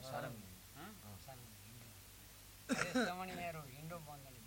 శరణ్ శ్రమణి పొందండి.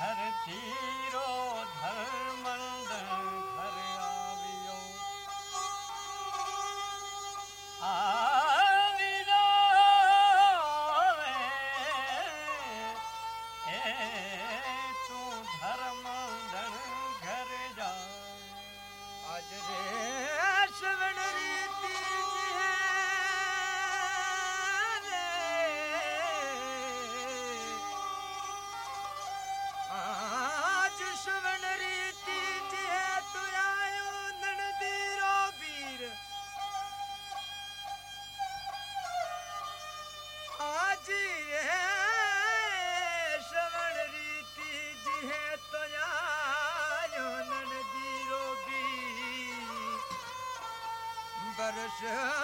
धरतीरो धर्मंदन घर आवियो। आ Sure.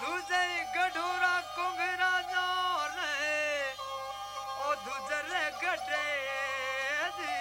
दूजे गढोरा कुंगरा ज़ोर ओ दूजरे दी